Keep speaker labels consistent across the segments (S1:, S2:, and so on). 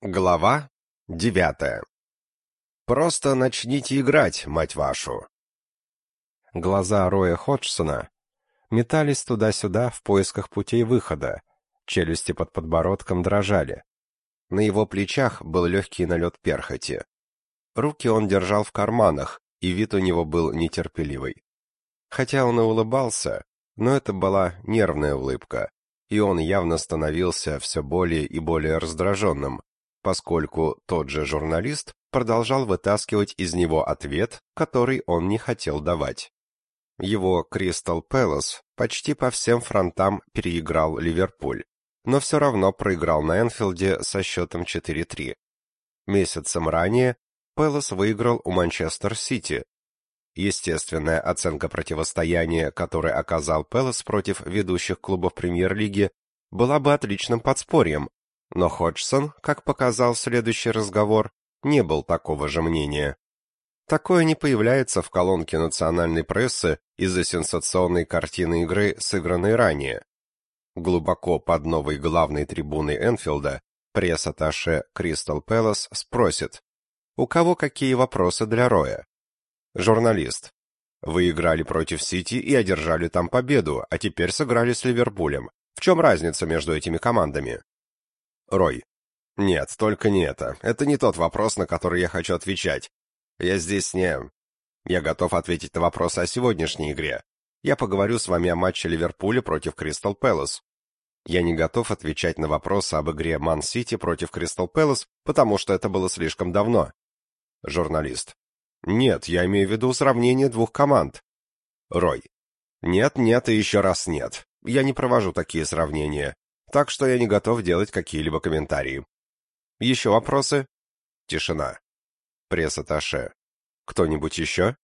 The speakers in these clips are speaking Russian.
S1: Глава девятая. Просто начните играть, мать вашу.
S2: Глаза Роя Ходжсона метались туда-сюда в поисках путей выхода, челюсти под подбородком дрожали. На его плечах был легкий налет перхоти. Руки он держал в карманах, и вид у него был нетерпеливый. Хотя он и улыбался, но это была нервная улыбка, и он явно становился все более и более раздраженным, поскольку тот же журналист продолжал вытаскивать из него ответ, который он не хотел давать. Его Кристал Пэлас почти по всем фронтам переиграл Ливерпуль, но все равно проиграл на Энфилде со счетом 4-3. Месяцем ранее Пэлас выиграл у Манчестер Сити. Естественная оценка противостояния, которое оказал Пэлас против ведущих клубов Премьер-лиги, была бы отличным подспорьем, но Ходжсон, как показал следующий разговор, не был такого же мнения. Такое не появляется в колонке национальной прессы из-за сенсационной картины игры, сыгранной ранее. Глубоко под новой главной трибуной Энфилда пресс-атташе Кристал Пэлас спросит, у кого какие вопросы для Роя? Журналист. Вы играли против Сити и одержали там победу, а теперь сыграли с Ливерпулем. В чем разница между этими командами? Рой. Нет, только не это. Это не тот вопрос, на который я хочу отвечать. Я здесь не... Я готов ответить на вопросы о сегодняшней игре. Я поговорю с вами о матче Ливерпуля против Кристал Пэлас. Я не готов отвечать на вопросы об игре Ман-Сити против Кристал Пэлас, потому что это было слишком давно. Журналист. Нет, я имею в виду сравнение двух команд. Рой. Нет, нет и еще раз нет. Я не провожу такие сравнения так что я не готов делать какие-либо комментарии. Еще вопросы? Тишина. Пресс-атташе. Кто-нибудь еще?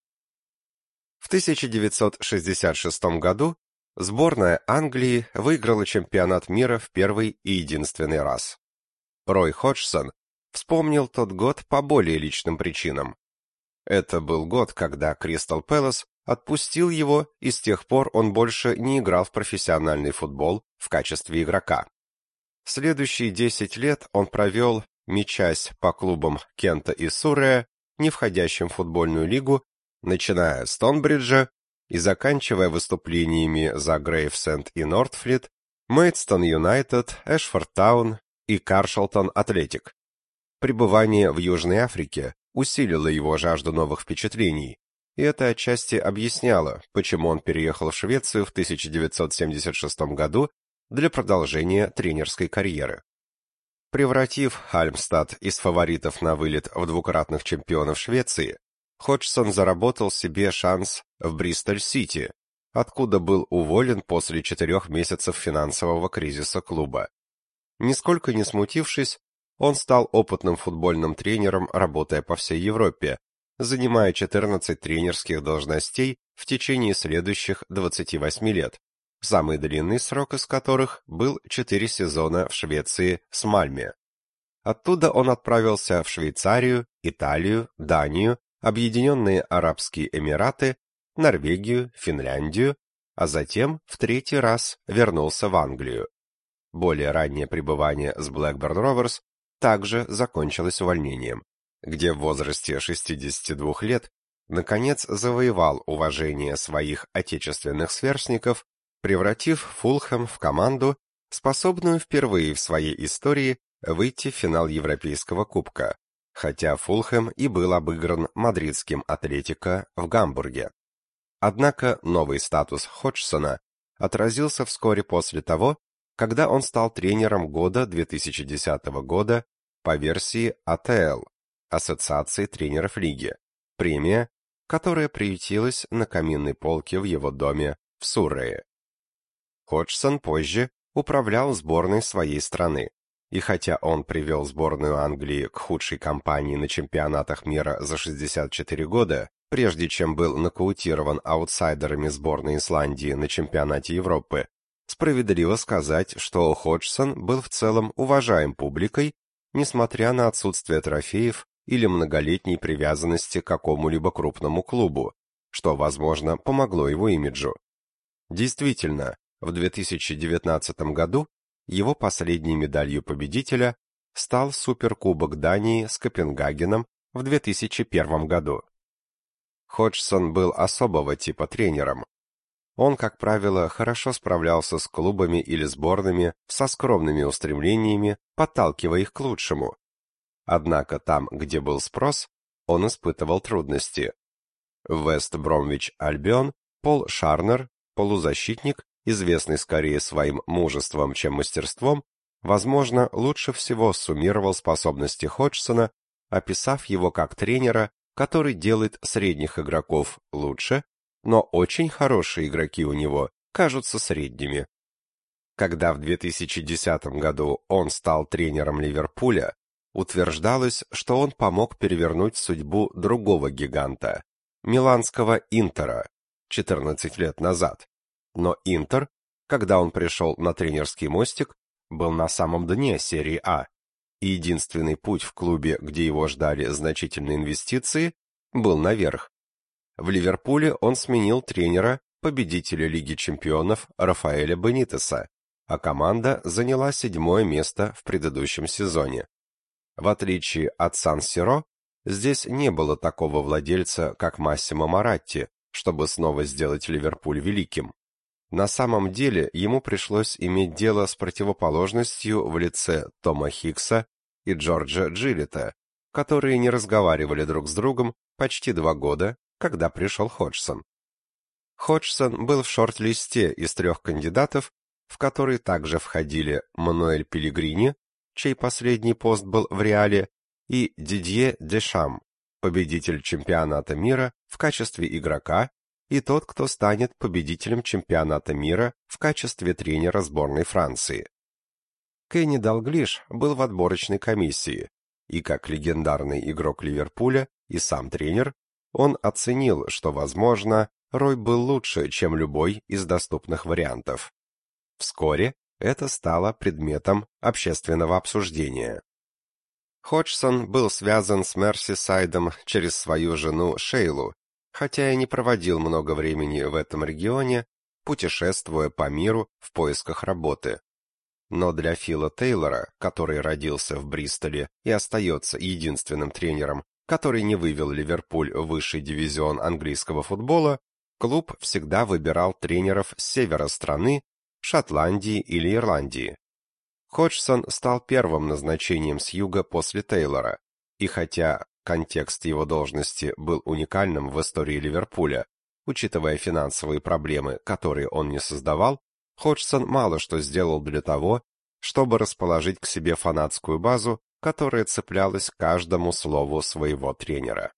S2: В 1966 году сборная Англии выиграла чемпионат мира в первый и единственный раз. Рой Ходжсон вспомнил тот год по более личным причинам. Это был год, когда Кристал Пэлас отпустил его, и с тех пор он больше не играл в профессиональный футбол в качестве игрока. Следующие 10 лет он провел, мечась по клубам Кента и Суррея, не входящим в футбольную лигу, начиная с Тонбриджа и заканчивая выступлениями за Грейвсенд и Нортфлит, Мейдстон Юнайтед, Эшфорд Таун и Каршалтон Атлетик. Пребывание в Южной Африке усилило его жажду новых впечатлений, и это отчасти объясняло, почему он переехал в Швецию в 1976 году для продолжения тренерской карьеры. Превратив Хальмстад из фаворитов на вылет в двукратных чемпионов Швеции, Ходжсон заработал себе шанс в Бристоль-Сити, откуда был уволен после четырех месяцев финансового кризиса клуба. Нисколько не смутившись, он стал опытным футбольным тренером, работая по всей Европе, занимая 14 тренерских должностей в течение следующих 28 лет, самый длинный срок из которых был 4 сезона в Швеции с Мальме. Оттуда он отправился в Швейцарию, Италию, Данию, Объединенные Арабские Эмираты, Норвегию, Финляндию, а затем в третий раз вернулся в Англию. Более раннее пребывание с Blackburn Rovers также закончилось увольнением где в возрасте 62 лет наконец завоевал уважение своих отечественных сверстников, превратив Фулхэм в команду, способную впервые в своей истории выйти в финал Европейского кубка, хотя Фулхэм и был обыгран мадридским Атлетико в Гамбурге. Однако новый статус Ходжсона отразился вскоре после того, когда он стал тренером года 2010 года по версии АТЛ, Ассоциации тренеров лиги, премия, которая приютилась на каминной полке в его доме в Суррее. Ходжсон позже управлял сборной своей страны, и хотя он привел сборную Англии к худшей кампании на чемпионатах мира за 64 года, прежде чем был нокаутирован аутсайдерами сборной Исландии на чемпионате Европы, справедливо сказать, что Ходжсон был в целом уважаем публикой, несмотря на отсутствие трофеев или многолетней привязанности к какому-либо крупному клубу, что, возможно, помогло его имиджу. Действительно, в 2019 году его последней медалью победителя стал Суперкубок Дании с Копенгагеном в 2001 году. Ходжсон был особого типа тренером. Он, как правило, хорошо справлялся с клубами или сборными со скромными устремлениями, подталкивая их к лучшему. Однако там, где был спрос, он испытывал трудности. Вест Бромвич Альбион Пол Шарнер, полузащитник, известный скорее своим мужеством, чем мастерством, возможно, лучше всего суммировал способности Ходжсона, описав его как тренера, который делает средних игроков лучше, но очень хорошие игроки у него кажутся средними. Когда в 2010 году он стал тренером Ливерпуля, утверждалось, что он помог перевернуть судьбу другого гиганта миланского Интера 14 лет назад. Но Интер, когда он пришел на тренерский мостик, был на самом дне серии А. И единственный путь в клубе, где его ждали значительные инвестиции, был наверх. В Ливерпуле он сменил тренера, победителя Лиги чемпионов Рафаэля Бенитеса, а команда заняла седьмое место в предыдущем сезоне. В отличие от Сан-Сиро, здесь не было такого владельца, как Массимо Маратти, чтобы снова сделать Ливерпуль великим. На самом деле ему пришлось иметь дело с противоположностью в лице Тома Хикса и Джорджа Джилета, которые не разговаривали друг с другом почти два года, когда пришел Ходжсон. Ходжсон был в шорт-листе из трех кандидатов, в который также входили Мануэль Пелигрини, чей последний пост был в Реале, и Дидье Дешам, победитель чемпионата мира в качестве игрока и тот, кто станет победителем чемпионата мира в качестве тренера сборной Франции. Кенни Далглиш был в отборочной комиссии, и как легендарный игрок Ливерпуля и сам тренер, он оценил, что, возможно, Рой был лучше, чем любой из доступных вариантов. Вскоре это стало предметом общественного обсуждения. Ходжсон был связан с Мерсисайдом через свою жену Шейлу, хотя и не проводил много времени в этом регионе, путешествуя по миру в поисках работы. Но для Фила Тейлора, который родился в Бристоле и остается единственным тренером, который не вывел Ливерпуль в высший дивизион английского футбола, клуб всегда выбирал тренеров с севера страны, Шотландии или Ирландии. Ходжсон стал первым назначением с юга после Тейлора, и хотя контекст его должности был уникальным в истории Ливерпуля, учитывая финансовые проблемы, которые он не создавал, Ходжсон мало что сделал для того, чтобы расположить к себе фанатскую базу, которая цеплялась каждому слову своего тренера.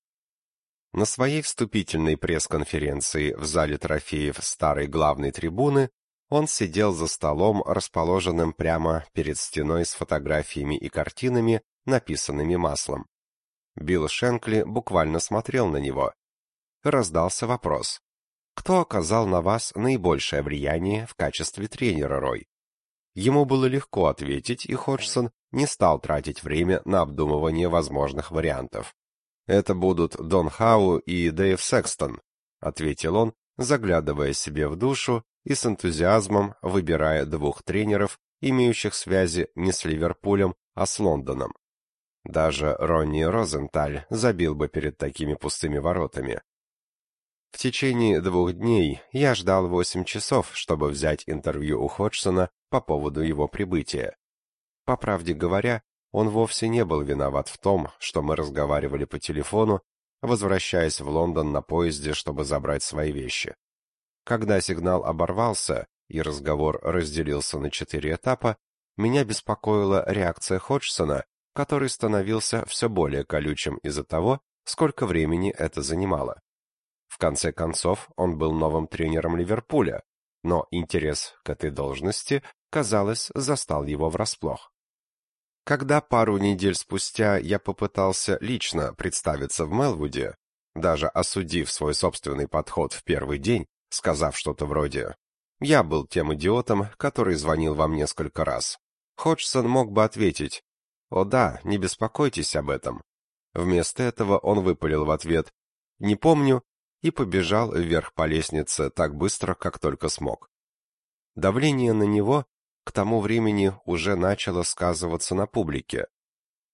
S2: На своей вступительной пресс-конференции в зале трофеев старой главной трибуны он сидел за столом, расположенным прямо перед стеной с фотографиями и картинами, написанными маслом. Билл Шенкли буквально смотрел на него. Раздался вопрос. Кто оказал на вас наибольшее влияние в качестве тренера, Рой? Ему было легко ответить, и Ходжсон не стал тратить время на обдумывание возможных вариантов. «Это будут Дон Хау и Дэйв Секстон», — ответил он, заглядывая себе в душу и с энтузиазмом выбирая двух тренеров, имеющих связи не с Ливерпулем, а с Лондоном. Даже Ронни Розенталь забил бы перед такими пустыми воротами. В течение двух дней я ждал восемь часов, чтобы взять интервью у Ходжсона по поводу его прибытия. По правде говоря, он вовсе не был виноват в том, что мы разговаривали по телефону, возвращаясь в Лондон на поезде, чтобы забрать свои вещи. Когда сигнал оборвался и разговор разделился на четыре этапа, меня беспокоила реакция Ходжсона, который становился все более колючим из-за того, сколько времени это занимало. В конце концов, он был новым тренером Ливерпуля, но интерес к этой должности, казалось, застал его врасплох. Когда пару недель спустя я попытался лично представиться в Мелвуде, даже осудив свой собственный подход в первый день, сказав что-то вроде «Я был тем идиотом, который звонил вам несколько раз». Ходжсон мог бы ответить «О да, не беспокойтесь об этом». Вместо этого он выпалил в ответ «Не помню» и побежал вверх по лестнице так быстро, как только смог. Давление на него к тому времени уже начало сказываться на публике,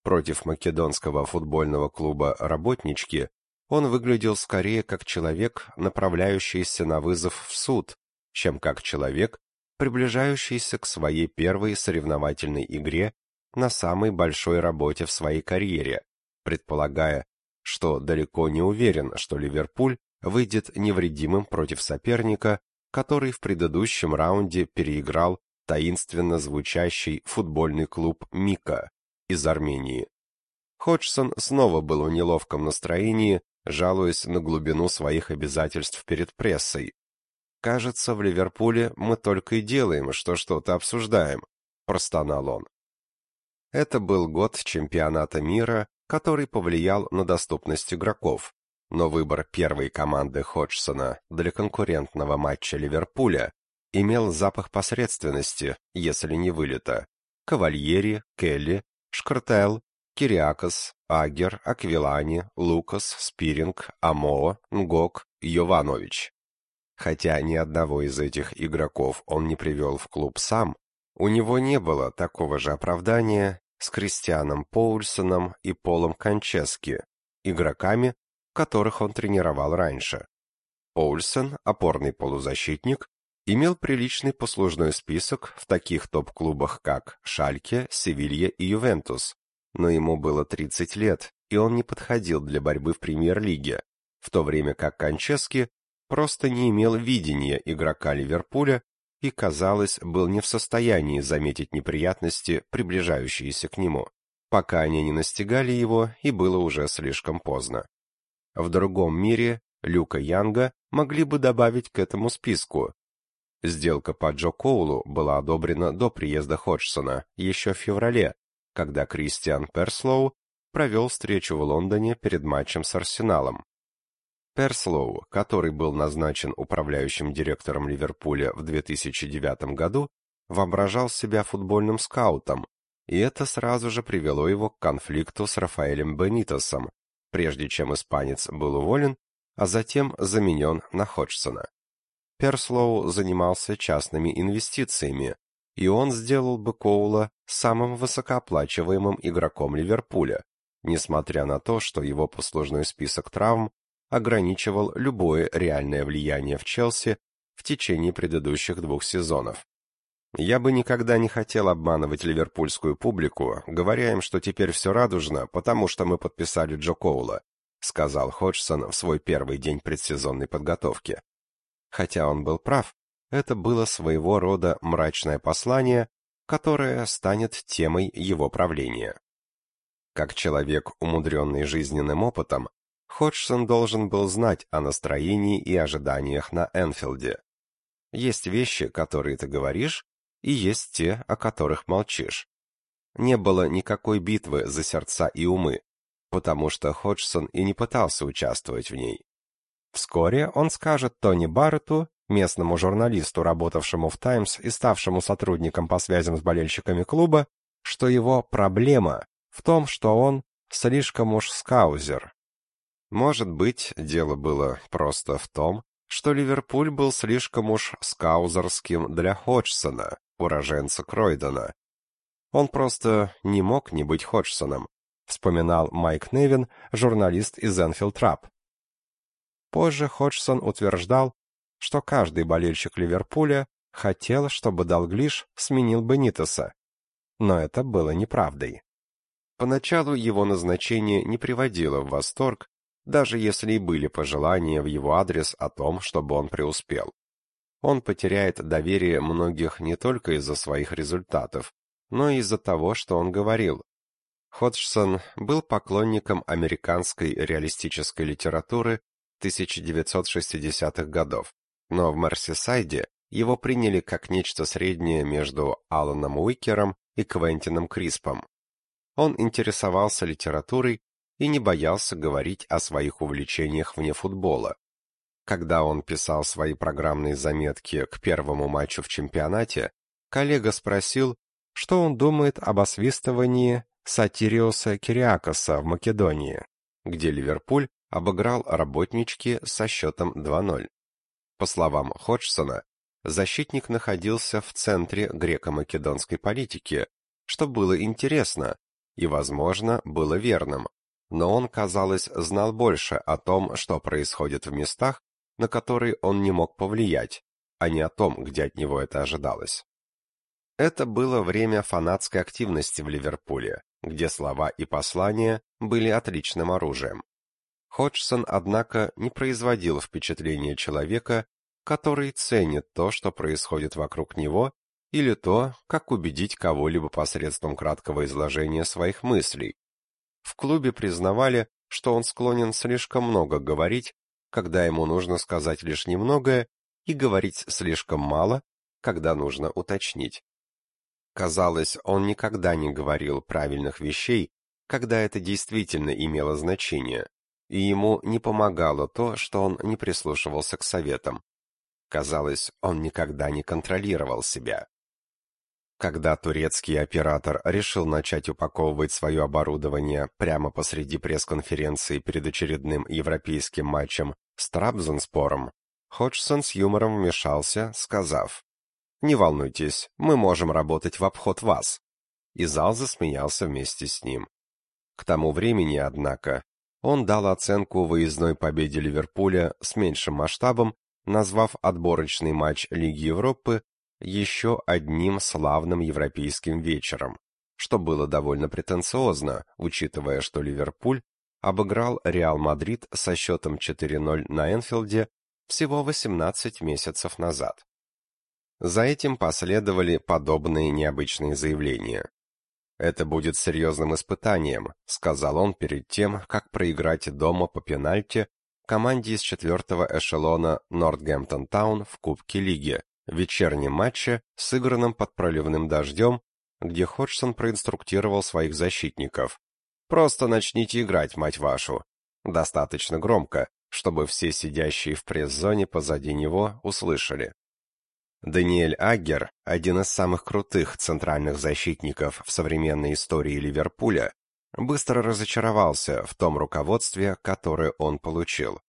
S2: Против македонского футбольного клуба «Работнички» он выглядел скорее как человек, направляющийся на вызов в суд, чем как человек, приближающийся к своей первой соревновательной игре на самой большой работе в своей карьере, предполагая, что далеко не уверен, что Ливерпуль выйдет невредимым против соперника, который в предыдущем раунде переиграл таинственно звучащий футбольный клуб «Мика» из Армении. Ходжсон снова был в неловком настроении, жалуясь на глубину своих обязательств перед прессой. «Кажется, в Ливерпуле мы только и делаем, что что-то обсуждаем», — простонал он. Это был год чемпионата мира, который повлиял на доступность игроков, но выбор первой команды Ходжсона для конкурентного матча Ливерпуля имел запах посредственности, если не вылета. Кавальери, Келли, Шкартел, Кириакос, Агер, Аквилани, Лукас, Спиринг, Амоо, Нгок, Йованович. Хотя ни одного из этих игроков он не привел в клуб сам, у него не было такого же оправдания с Кристианом Поульсоном и Полом Кончески, игроками, которых он тренировал раньше. Поульсон, опорный полузащитник, имел приличный послужной список в таких топ-клубах, как Шальке, Севилья и Ювентус, но ему было 30 лет, и он не подходил для борьбы в премьер-лиге, в то время как Кончески просто не имел видения игрока Ливерпуля и, казалось, был не в состоянии заметить неприятности, приближающиеся к нему, пока они не настигали его, и было уже слишком поздно. В другом мире Люка Янга могли бы добавить к этому списку. Сделка по Джо Коулу была одобрена до приезда Ходжсона, еще в феврале, когда Кристиан Перслоу провел встречу в Лондоне перед матчем с Арсеналом. Перслоу, который был назначен управляющим директором Ливерпуля в 2009 году, воображал себя футбольным скаутом, и это сразу же привело его к конфликту с Рафаэлем Бенитосом, прежде чем испанец был уволен, а затем заменен на Ходжсона. Перслоу занимался частными инвестициями, и он сделал бы Коула самым высокооплачиваемым игроком Ливерпуля, несмотря на то, что его послужной список травм ограничивал любое реальное влияние в Челси в течение предыдущих двух сезонов. Я бы никогда не хотел обманывать ливерпульскую публику, говоря им, что теперь все радужно, потому что мы подписали Джо Коула, сказал Ходжсон в свой первый день предсезонной подготовки. Хотя он был прав, это было своего рода мрачное послание, которое станет темой его правления. Как человек, умудренный жизненным опытом, Ходжсон должен был знать о настроении и ожиданиях на Энфилде. Есть вещи, которые ты говоришь, и есть те, о которых молчишь. Не было никакой битвы за сердца и умы, потому что Ходжсон и не пытался участвовать в ней. Вскоре он скажет Тони Барретту, местному журналисту, работавшему в «Таймс» и ставшему сотрудником по связям с болельщиками клуба, что его проблема в том, что он слишком уж скаузер, может быть, дело было просто в том, что Ливерпуль был слишком уж скаузерским для Ходжсона, уроженца Кройдона. Он просто не мог не быть Ходжсоном, вспоминал Майк Невин, журналист из Энфилд Трап. Позже Ходжсон утверждал, что каждый болельщик Ливерпуля хотел, чтобы Далглиш сменил Бенитоса. Но это было неправдой. Поначалу его назначение не приводило в восторг, даже если и были пожелания в его адрес о том, чтобы он преуспел. Он потеряет доверие многих не только из-за своих результатов, но и из-за того, что он говорил. Ходжсон был поклонником американской реалистической литературы 1960-х годов, но в Мерсисайде его приняли как нечто среднее между Аланом Уикером и Квентином Криспом. Он интересовался литературой и не боялся говорить о своих увлечениях вне футбола. Когда он писал свои программные заметки к первому матчу в чемпионате, коллега спросил, что он думает об освистывании Сатириоса Кириакоса в Македонии, где Ливерпуль обыграл работнички со счетом 2-0. По словам Ходжсона, защитник находился в центре греко-македонской политики, что было интересно, и, возможно, было верным. Но он, казалось, знал больше о том, что происходит в местах, на которые он не мог повлиять, а не о том, где от него это ожидалось. Это было время фанатской активности в Ливерпуле, где слова и послания были отличным оружием. Ходжсон, однако, не производил впечатления человека, который ценит то, что происходит вокруг него, или то, как убедить кого-либо посредством краткого изложения своих мыслей. В клубе признавали, что он склонен слишком много говорить, когда ему нужно сказать лишь немногое, и говорить слишком мало, когда нужно уточнить. Казалось, он никогда не говорил правильных вещей, когда это действительно имело значение, и ему не помогало то, что он не прислушивался к советам. Казалось, он никогда не контролировал себя. Когда турецкий оператор решил начать упаковывать свое оборудование прямо посреди пресс-конференции перед очередным европейским матчем с Трабзонспором, Ходжсон с юмором вмешался, сказав, «Не волнуйтесь, мы можем работать в обход вас». И зал засмеялся вместе с ним. К тому времени, однако, он дал оценку выездной победе Ливерпуля с меньшим масштабом, назвав отборочный матч Лиги Европы еще одним славным европейским вечером, что было довольно претенциозно, учитывая, что Ливерпуль обыграл Реал Мадрид со счетом 4:0 на Энфилде всего 18 месяцев назад. За этим последовали подобные необычные заявления. Это будет серьезным испытанием, сказал он перед тем, как проиграть дома по пенальти команде из четвертого эшелона Нортгемптон Таун в Кубке Лиги, вечернем матче, сыгранном под проливным дождем, где Ходжсон проинструктировал своих защитников. «Просто начните играть, мать вашу!» Достаточно громко, чтобы все сидящие в пресс-зоне позади него услышали. Даниэль Аггер, один из самых крутых центральных защитников в современной истории Ливерпуля, быстро разочаровался в том руководстве, которое он получил.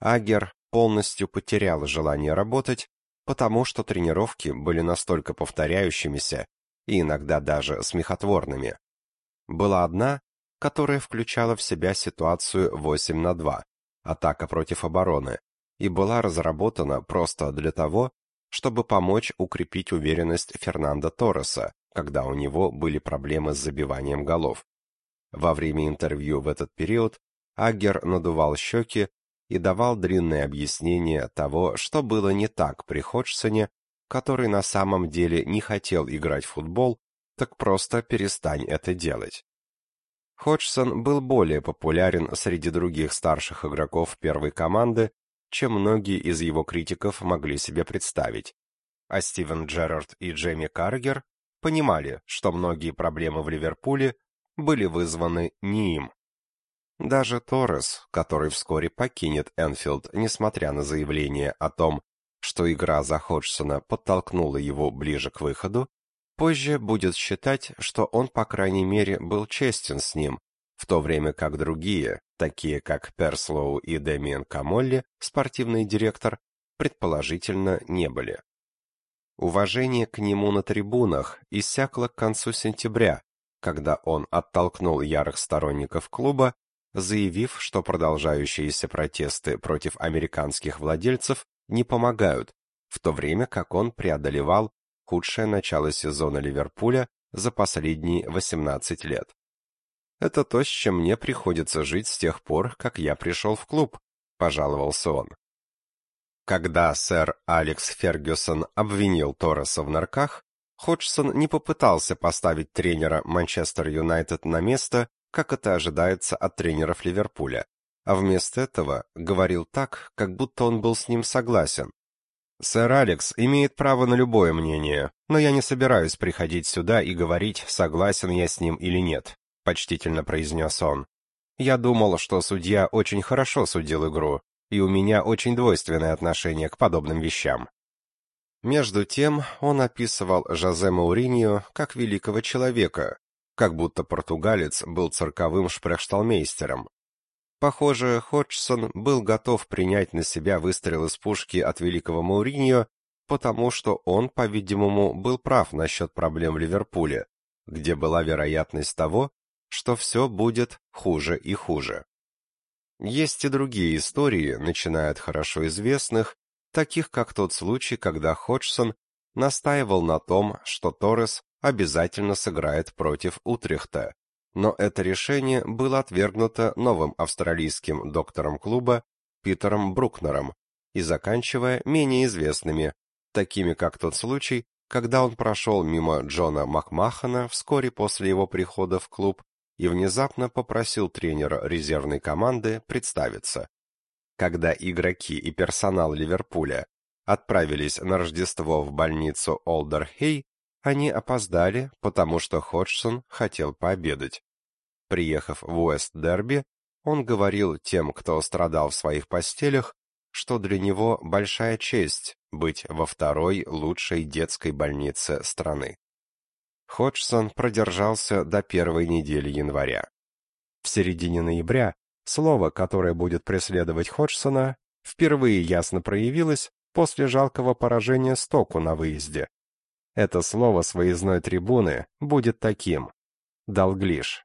S2: Аггер полностью потерял желание работать потому что тренировки были настолько повторяющимися и иногда даже смехотворными. Была одна, которая включала в себя ситуацию 8 на 2, атака против обороны, и была разработана просто для того, чтобы помочь укрепить уверенность Фернандо Торреса, когда у него были проблемы с забиванием голов. Во время интервью в этот период Аггер надувал щеки и давал длинное объяснение того, что было не так при Ходжсоне, который на самом деле не хотел играть в футбол, так просто перестань это делать. Ходжсон был более популярен среди других старших игроков первой команды, чем многие из его критиков могли себе представить. А Стивен Джерард и Джейми Каргер понимали, что многие проблемы в Ливерпуле были вызваны не им. Даже Торрес, который вскоре покинет Энфилд, несмотря на заявление о том, что игра за Ходжсона подтолкнула его ближе к выходу, позже будет считать, что он, по крайней мере, был честен с ним, в то время как другие, такие как Перслоу и Дэмиен Камолли, спортивный директор, предположительно не были. Уважение к нему на трибунах иссякло к концу сентября, когда он оттолкнул ярых сторонников клуба заявив, что продолжающиеся протесты против американских владельцев не помогают, в то время как он преодолевал худшее начало сезона Ливерпуля за последние 18 лет. Это то, с чем мне приходится жить с тех пор, как я пришел в клуб, пожаловался он. Когда сэр Алекс Фергюсон обвинил Торреса в нарках, Ходжсон не попытался поставить тренера Манчестер Юнайтед на место как это ожидается от тренеров Ливерпуля, а вместо этого говорил так, как будто он был с ним согласен. Сэр Алекс имеет право на любое мнение, но я не собираюсь приходить сюда и говорить, согласен я с ним или нет, почтительно произнес он. Я думал, что судья очень хорошо судил игру, и у меня очень двойственное отношение к подобным вещам. Между тем, он описывал Жозе Мауриньо как великого человека, как будто португалец был цирковым шпрехшталмейстером. Похоже, Ходжсон был готов принять на себя выстрел из пушки от великого Мауриньо, потому что он, по-видимому, был прав насчет проблем в Ливерпуле, где была вероятность того, что все будет хуже и хуже. Есть и другие истории, начиная от хорошо известных, таких как тот случай, когда Ходжсон настаивал на том, что Торрес обязательно сыграет против Утрехта, но это решение было отвергнуто новым австралийским доктором клуба Питером Брукнером и заканчивая менее известными, такими как тот случай, когда он прошел мимо Джона Макмахана вскоре после его прихода в клуб и внезапно попросил тренера резервной команды представиться. Когда игроки и персонал Ливерпуля отправились на Рождество в больницу Олдерхей, они опоздали, потому что Ходжсон хотел пообедать. Приехав в Уэст-Дерби, он говорил тем, кто страдал в своих постелях, что для него большая честь быть во второй лучшей детской больнице страны. Ходжсон продержался до первой недели января. В середине ноября слово, которое будет преследовать Ходжсона, впервые ясно проявилось после жалкого поражения Стоку на выезде. Это слово с выездной трибуны будет таким – «Далглиш».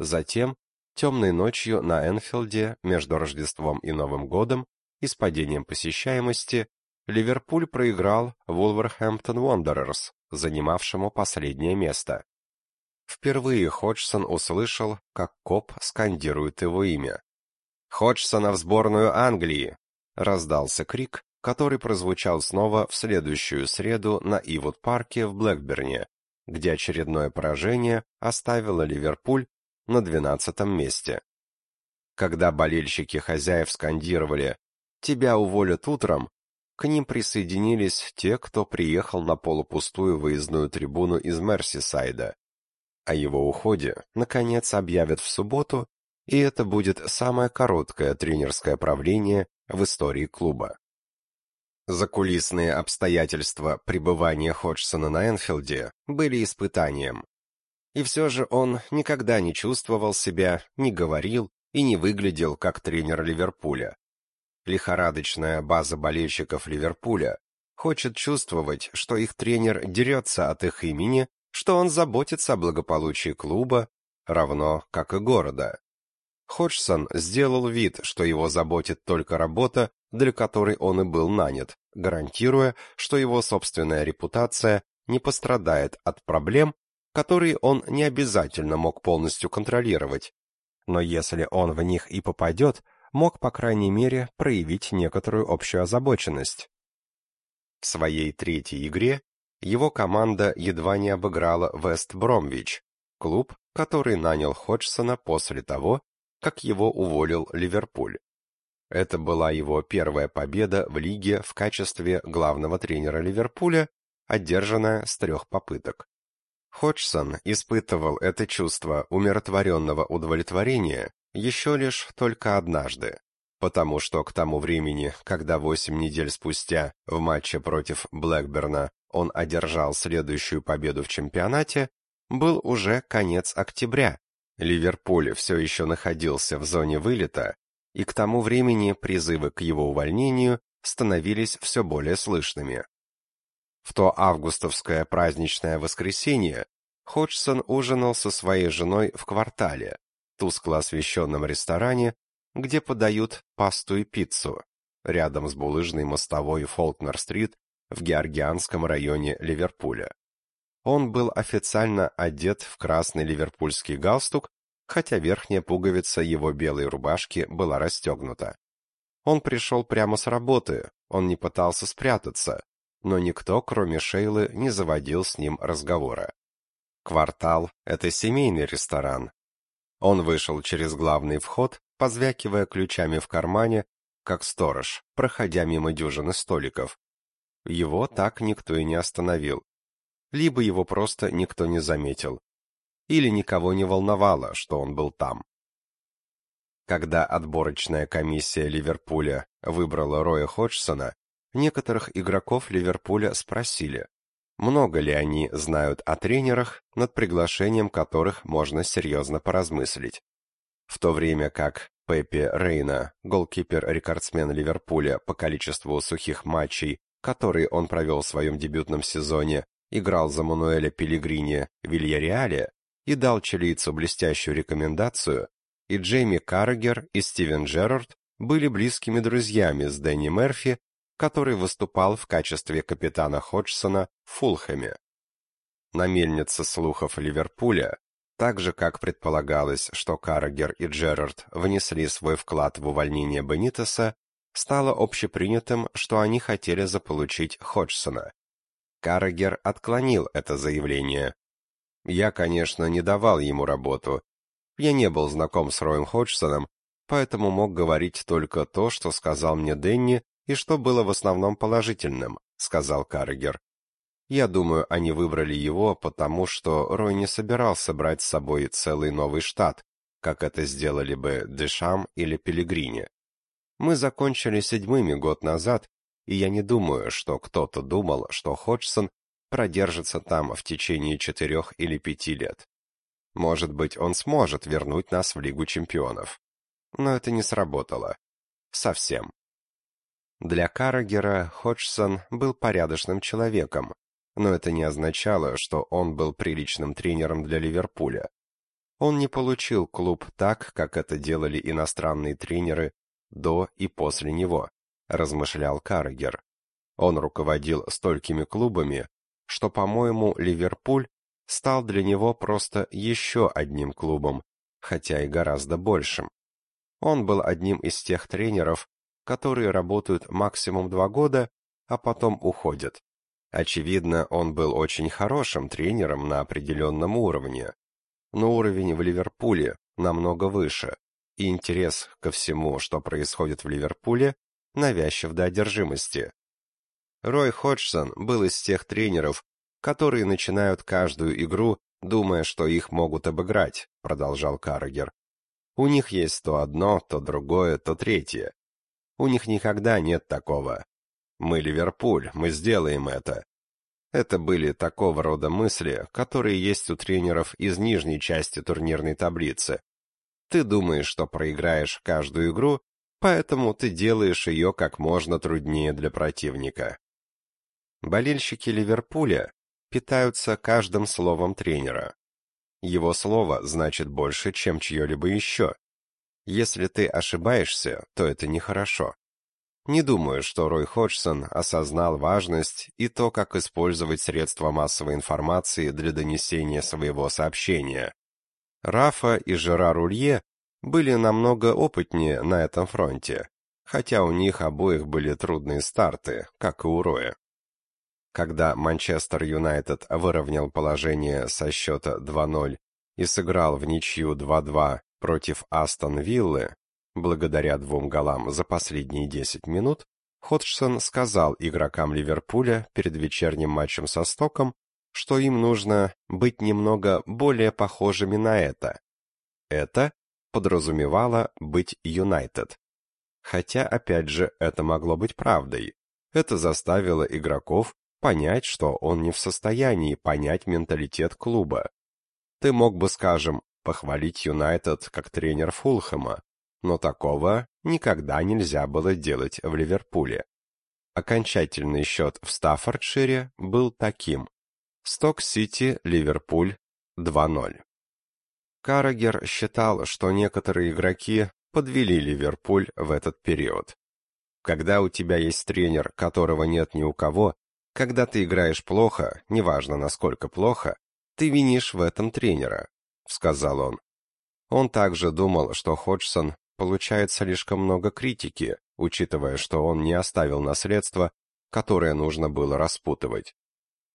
S2: Затем, темной ночью на Энфилде между Рождеством и Новым годом и с падением посещаемости, Ливерпуль проиграл Вулверхэмптон Wanderers, занимавшему последнее место. Впервые Ходжсон услышал, как коп скандирует его имя. «Ходжсона в сборную Англии!» — раздался крик, который прозвучал снова в следующую среду на Ивуд-парке в Блэкберне, где очередное поражение оставило Ливерпуль на двенадцатом месте. Когда болельщики хозяев скандировали «Тебя уволят утром», к ним присоединились те, кто приехал на полупустую выездную трибуну из Мерсисайда. О его уходе, наконец, объявят в субботу, и это будет самое короткое тренерское правление в истории клуба. Закулисные обстоятельства пребывания Ходжсона на Энфилде были испытанием. И все же он никогда не чувствовал себя, не говорил и не выглядел как тренер Ливерпуля. Лихорадочная база болельщиков Ливерпуля хочет чувствовать, что их тренер дерется от их имени, что он заботится о благополучии клуба, равно как и города. Ходжсон сделал вид, что его заботит только работа, для которой он и был нанят, гарантируя, что его собственная репутация не пострадает от проблем, которые он не обязательно мог полностью контролировать. Но если он в них и попадет, мог, по крайней мере, проявить некоторую общую озабоченность. В своей третьей игре его команда едва не обыграла Вест Бромвич, клуб, который нанял Ходжсона после того, как его уволил Ливерпуль. Это была его первая победа в лиге в качестве главного тренера Ливерпуля, одержанная с трех попыток. Ходжсон испытывал это чувство умиротворенного удовлетворения еще лишь только однажды, потому что к тому времени, когда восемь недель спустя в матче против Блэкберна он одержал следующую победу в чемпионате, был уже конец октября. Ливерпуль все еще находился в зоне вылета, и к тому времени призывы к его увольнению становились все более слышными. В то августовское праздничное воскресенье Ходжсон ужинал со своей женой в квартале, тускло освещенном ресторане, где подают пасту и пиццу, рядом с булыжной мостовой Фолкнер-стрит в Георгианском районе Ливерпуля. Он был официально одет в красный ливерпульский галстук, хотя верхняя пуговица его белой рубашки была расстегнута. Он пришел прямо с работы, он не пытался спрятаться, но никто, кроме Шейлы, не заводил с ним разговора. Квартал — это семейный ресторан, он вышел через главный вход, позвякивая ключами в кармане, как сторож, проходя мимо дюжины столиков. Его так никто и не остановил. Либо его просто никто не заметил. Или никого не волновало, что он был там. Когда отборочная комиссия Ливерпуля выбрала Роя Ходжсона, некоторых игроков Ливерпуля спросили, много ли они знают о тренерах, над приглашением которых можно серьезно поразмыслить. В то время как Пеппи Рейна, голкипер-рекордсмен Ливерпуля по количеству сухих матчей, которые он провел в своем дебютном сезоне, играл за Мануэля Пелигрини в Вильяреале, и дал чилийцу блестящую рекомендацию, и Джейми Каррегер и Стивен Джерард были близкими друзьями с Дэнни Мерфи, который выступал в качестве капитана Ходжсона в Фулхэме. На мельнице слухов Ливерпуля, так же как предполагалось, что Каррегер и Джерард внесли свой вклад в увольнение Бенитеса, стало общепринятым, что они хотели заполучить Ходжсона. Каррегер отклонил это заявление. Я, конечно, не давал ему работу. Я не был знаком с Роем Ходжсоном, поэтому мог говорить только то, что сказал мне Денни и что было в основном положительным, сказал Каррегер. Я думаю, они выбрали его, потому что Рой не собирался брать с собой целый новый штат, как это сделали бы Дешам или Пелигрини. Мы закончили седьмыми год назад, и я не думаю, что кто-то думал, что Ходжсон продержится там в течение четырех или пяти лет. Может быть, он сможет вернуть нас в Лигу чемпионов. Но это не сработало. Совсем. Для Каррагера Ходжсон был порядочным человеком, но это не означало, что он был приличным тренером для Ливерпуля. Он не получил клуб так, как это делали иностранные тренеры до и после него, размышлял Каррегер. Он руководил столькими клубами, что, по-моему, Ливерпуль стал для него просто еще одним клубом, хотя и гораздо большим. Он был одним из тех тренеров, которые работают максимум два года, а потом уходят. Очевидно, он был очень хорошим тренером на определенном уровне, но уровень в Ливерпуле намного выше, и интерес ко всему, что происходит в Ливерпуле, навязчив до одержимости. Рой Ходжсон был из тех тренеров, которые начинают каждую игру, думая, что их могут обыграть, продолжал Каррегер. У них есть то одно, то другое, то третье. У них никогда нет такого. Мы Ливерпуль, мы сделаем это. Это были такого рода мысли, которые есть у тренеров из нижней части турнирной таблицы. Ты думаешь, что проиграешь каждую игру, поэтому ты делаешь ее как можно труднее для противника. Болельщики Ливерпуля питаются каждым словом тренера. Его слово значит больше, чем чье-либо еще. Если ты ошибаешься, то это нехорошо. Не думаю, что Рой Ходжсон осознал важность и то, как использовать средства массовой информации для донесения своего сообщения. Рафа и Жерар Улье были намного опытнее на этом фронте, хотя у них обоих были трудные старты, как и у Роя. Когда Манчестер Юнайтед выровнял положение со счета 2-0 и сыграл в ничью 2-2 против Астон Виллы, благодаря двум голам за последние 10 минут, Ходжсон сказал игрокам Ливерпуля перед вечерним матчем со Стоком, что им нужно быть немного более похожими на это. Это подразумевало быть Юнайтед. Хотя, опять же, это могло быть правдой. Это заставило игроков понять, что он не в состоянии понять менталитет клуба. Ты мог бы, скажем, похвалить Юнайтед как тренер Фулхэма, но такого никогда нельзя было делать в Ливерпуле. Окончательный счет в Стаффордшире был таким. Сток-Сити, Ливерпуль 2-0. Каррагер считал, что некоторые игроки подвели Ливерпуль в этот период. Когда у тебя есть тренер, которого нет ни у кого, когда ты играешь плохо, неважно насколько плохо, ты винишь в этом тренера, сказал он. Он также думал, что Ходжсон получает слишком много критики, учитывая, что он не оставил наследство, которое нужно было распутывать.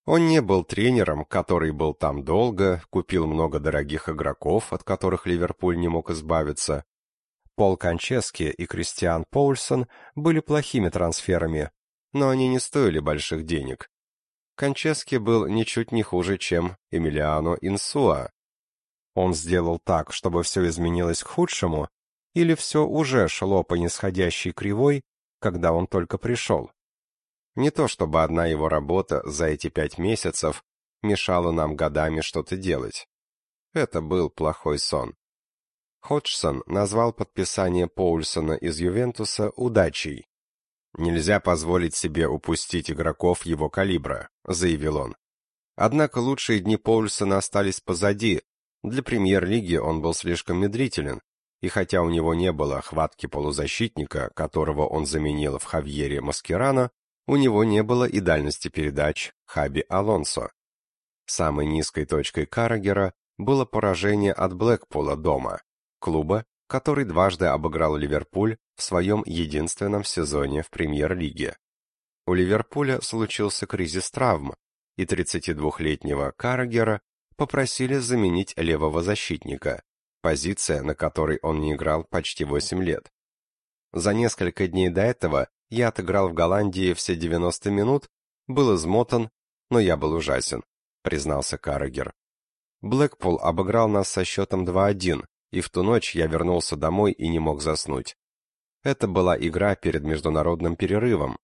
S2: Он не был тренером, который был там долго, купил много дорогих игроков, от которых Ливерпуль не мог избавиться. Пол Кончески и Кристиан Поульсон были плохими трансферами, но они не стоили больших денег. Кончески был ничуть не хуже, чем Эмилиано Инсуа. Он сделал так, чтобы все изменилось к худшему, или все уже шло по нисходящей кривой, когда он только пришел. Не то чтобы одна его работа за эти пять месяцев мешала нам годами что-то делать. Это был плохой сон. Ходжсон назвал подписание Поульсона из Ювентуса удачей. «Нельзя позволить себе упустить игроков его калибра», — заявил он. Однако лучшие дни Поульсона остались позади, Для премьер-лиги он был слишком медлителен, и хотя у него не было хватки полузащитника, которого он заменил в Хавьере Маскерано, у него не было и дальности передач Хаби Алонсо. Самой низкой точкой Каррагера было поражение от Блэкпула дома, клуба, который дважды обыграл Ливерпуль в своем единственном сезоне в премьер-лиге. У Ливерпуля случился кризис травм, и 32-летнего Каррагера попросили заменить левого защитника, позиция, на которой он не играл почти 8 лет. За несколько дней до этого я отыграл в Голландии все 90 минут, был измотан, но я был ужасен, признался Каррагер. Блэкпул обыграл нас со счетом 2-1, и в ту ночь я вернулся домой и не мог заснуть. Это была игра перед международным перерывом,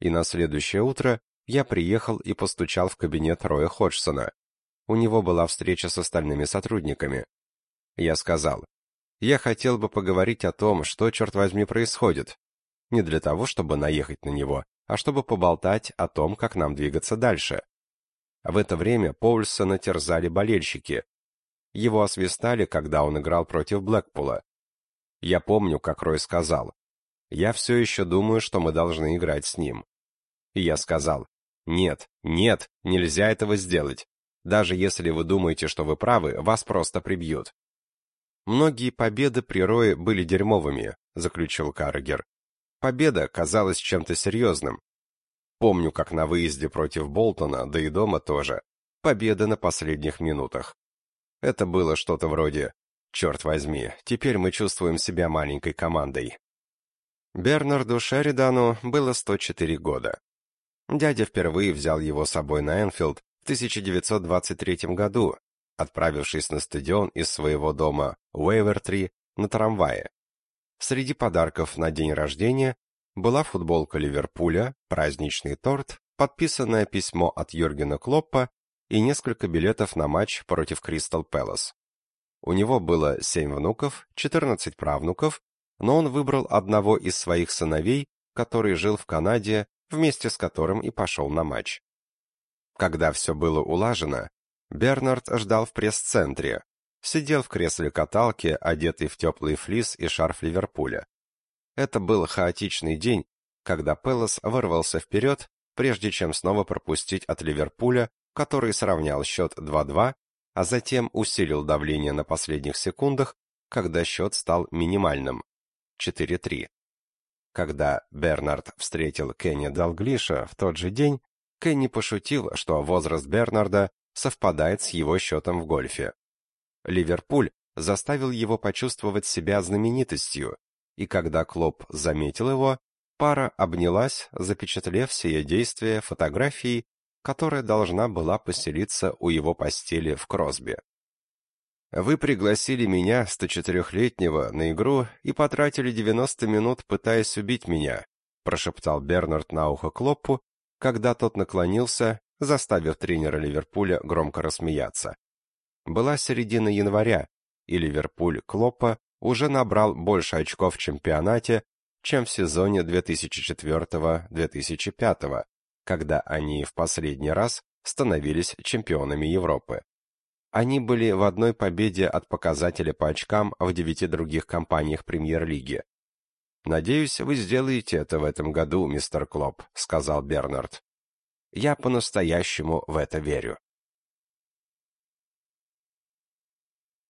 S2: и на следующее утро я приехал и постучал в кабинет Роя Ходжсона. У него была встреча с остальными сотрудниками. Я сказал, я хотел бы поговорить о том, что, черт возьми, происходит. Не для того, чтобы наехать на него, а чтобы поболтать о том, как нам двигаться дальше. В это время Поульсона терзали болельщики. Его освистали, когда он играл против Блэкпула. Я помню, как Рой сказал, «Я все еще думаю, что мы должны играть с ним». И я сказал, «Нет, нет, нельзя этого сделать. Даже если вы думаете, что вы правы, вас просто прибьют. Многие победы при Рое были дерьмовыми, заключил Каррегер. Победа казалась чем-то серьезным. Помню, как на выезде против Болтона, да и дома тоже. Победа на последних минутах. Это было что-то вроде «Черт возьми, теперь мы чувствуем себя маленькой командой». Бернарду Шеридану было 104 года. Дядя впервые взял его с собой на Энфилд в 1923 году, отправившись на стадион из своего дома Уэйвертри на трамвае. Среди подарков на день рождения была футболка Ливерпуля, праздничный торт, подписанное письмо от Юргена Клоппа и несколько билетов на матч против Кристал Пэлас. У него было семь внуков, 14 правнуков, но он выбрал одного из своих сыновей, который жил в Канаде, вместе с которым и пошел на матч. Когда все было улажено, Бернард ждал в пресс-центре, сидел в кресле каталки, одетый в теплый флис и шарф Ливерпуля. Это был хаотичный день, когда Пелос вырвался вперед, прежде чем снова пропустить от Ливерпуля, который сравнял счет 2-2, а затем усилил давление на последних секундах, когда счет стал минимальным 4-3. Когда Бернард встретил Кенни Далглиша в тот же день, Кенни пошутил, что возраст Бернарда совпадает с его счетом в гольфе. Ливерпуль заставил его почувствовать себя знаменитостью, и когда Клоп заметил его, пара обнялась, запечатлев сие действие фотографией, которая должна была поселиться у его постели в Кросби. Вы пригласили меня, 104-летнего, на игру и потратили 90 минут, пытаясь убить меня, прошептал Бернард на ухо Клоппу, когда тот наклонился заставив тренера Ливерпуля громко рассмеяться. Была середина января, и Ливерпуль Клоппа уже набрал больше очков в чемпионате, чем в сезоне 2004-2005, когда они в последний раз становились чемпионами Европы. Они были в одной победе от показателя по очкам в девяти других компаниях Премьер-лиги. «Надеюсь, вы сделаете это в этом году, мистер Клоп», — сказал Бернард. Я по-настоящему в это верю.